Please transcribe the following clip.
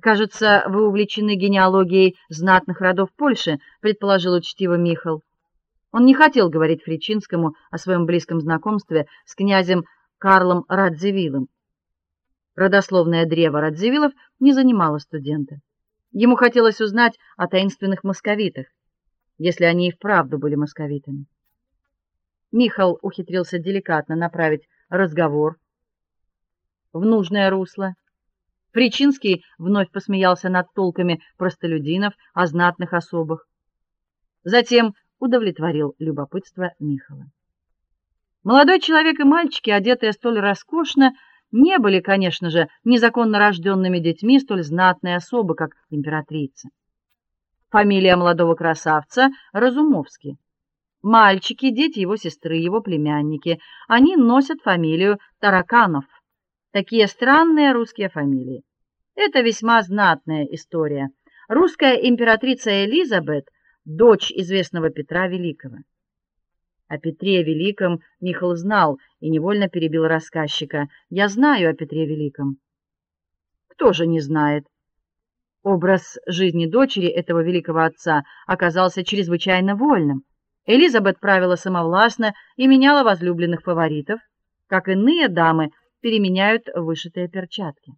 Кажется, вы увлечены генеалогией знатных родов Польши, предположил учтиво Михал. Он не хотел говорить Фричинскому о своем близком знакомстве с князем Карлом Радзивиллом. Родословное древо Радзивиллов не занимало студента. Ему хотелось узнать о таинственных московитах, если они и вправду были московитами. Михал ухитрился деликатно направить разговор в нужное русло. Причинский вновь посмеялся над толками простолюдинов о знатных особах. Затем удовлетворил любопытство Михала. Молодой человек и мальчики, одетые столь роскошно, не были, конечно же, незаконно рожденными детьми столь знатной особы, как императрица. Фамилия молодого красавца Разумовский. Мальчики, дети его сестры, его племянники, они носят фамилию Тараканов. Такие странные русские фамилии. Это весьма знатная история. Русская императрица Элизабет дочь известного Петра Великого. О Петре Великом Михаил знал и невольно перебил рассказчика. Я знаю о Петре Великом. Кто же не знает? Образ жизни дочери этого великого отца оказался чрезвычайно вольным. Элизабет правила самовластно и меняла возлюбленных фаворитов, как иные дамы переменяют вышитые перчатки.